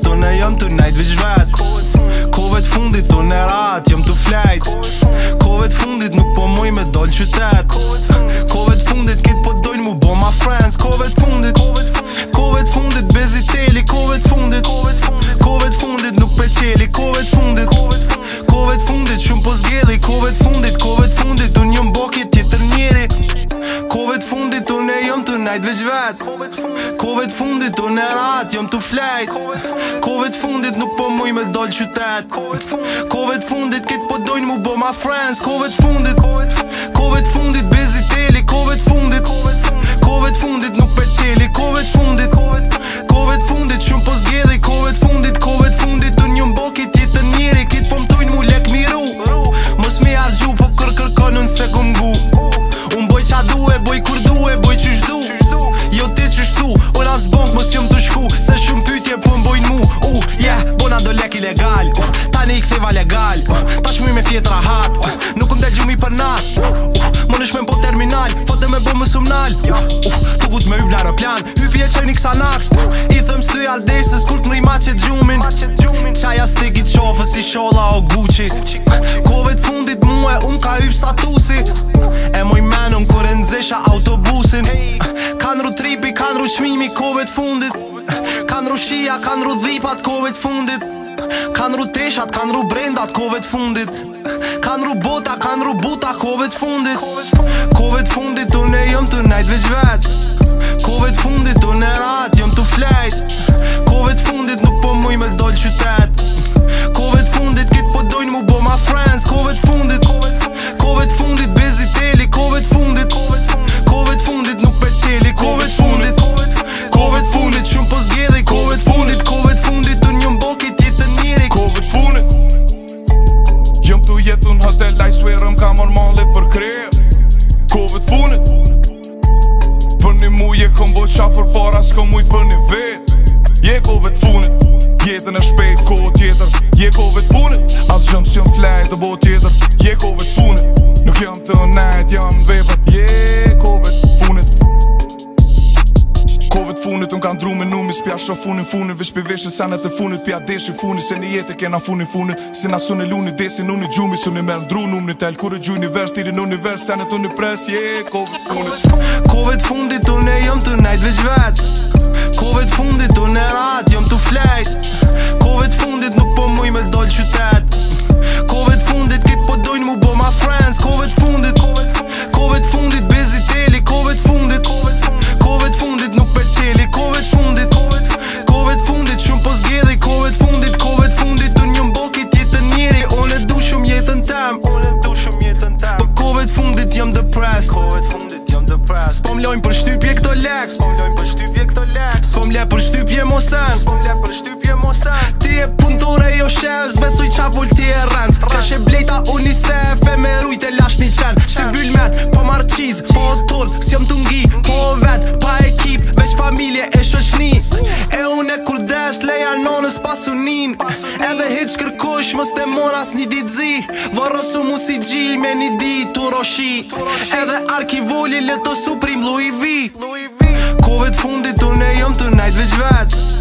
fundit të në jëm të najtë vëqë vetë Kove të fundit të në ratë jëm të flejtë Kove të fundit nuk po moj me dollë qytetë Kove të fundit kitë po dojnë mu bo ma friends Kove të fundit Kove të fundit bezi teli Kove të fundit Kove të fundit nuk pe qeli Kove të fundit Kove të fundit shumë po zgjeli Kove të fundit Kove të fundit unë jëm boki tjetër njeri Kove të fundit unë e jëm të najtë vëqë vetë Kovet fundit unë e ratë jom të flejt Kovet fundit nuk po muj me dollë qytet Kovet fundit këtë po dojnë mu bo ma friends Kovet fundit Kovet fundit bezi teli Kovet fundit Kovet fundit nuk pe qeli Kovet fundit Kovet fundit shumë po zgjedi fundit dal Tash me fjetra hap Nuk më po delgjim i për nat Më po në shmen po terminal Fote me bëm më sumnal nal Tu gud me hybla plan U e qeni kësa naks I thëm së ty aldesës Kur të mri ma qëtë gjumin Qaja stikit qofës Si sholla o guqi Kove të fundit muhe Unë ka hyb statusi E mu i menon kër e nëzesha autobusin Kanë ru tripi Kanë ru qmimi kove të fundit Kanë ru shia Kanë ru dhipat kove të fundit Kanë ru teshat, kanë ru brendat, kove të fundit Kanë ru bota, kanë ru buta, kove të fundit Kove të fundit, unë e jëmë të najtë veç vej kove të funit Jetën e shpejt kohë tjetër Je kove të funit Asë gjëmë si jëmë flajt dë bo tjetër Je kove të funit Nuk jam të najt, jam Je kove të funit Kove të funit Unë kanë me numis Pja shë funin funin Vesh për veshën sanat të funit Pja deshin funit Se një jetë e kena funin funit Se na asun e luni desin Unë i gjumi Se unë i mërë në drunë Unë i tel kur e gju një vers Tiri në univers Sanat unë i pres Je kove të funit Kove të fundit Unë e jam të najt veç vetë Kove fundit unë e ratë, jam të flejt Kove fundit nuk po muj me dollë qytet Kove fundit kit po dojnë mu bo ma friends Kove fundit, kove fundit, kove fundit bezi teli Kove fundit, kove fundit, fundit nuk pe qeli të fundit, kove fundit, kove fundit shumë po zgjedi Kove fundit, kove fundit unë jëmë bokit jetën njeri Unë e du jetën tem, unë e du shumë jetën tem Po kove fundit jam depressed, kove të fundit depressed lojmë për shtypje këto lek, për shtypje këto lek mosen Po mle për shtypje mosen Ti e puntore jo shes Besu i qa vull ti e rend Ka e blejta unisef E me rujt e lash një qenë Shty byll met Po marë qiz Po o tur Kësë jëm të ngi Po vet Pa ekip me familje e shoshni E unë e kur desh Leja nonës pasunin Edhe hit shkërkush Mos të mor as një dit zi Vërësu mu si gji Me një dit u roshi Edhe arkivulli vulli Leto suprim lu i vi kove të fundit Unë e jëmë të najtë veç vetë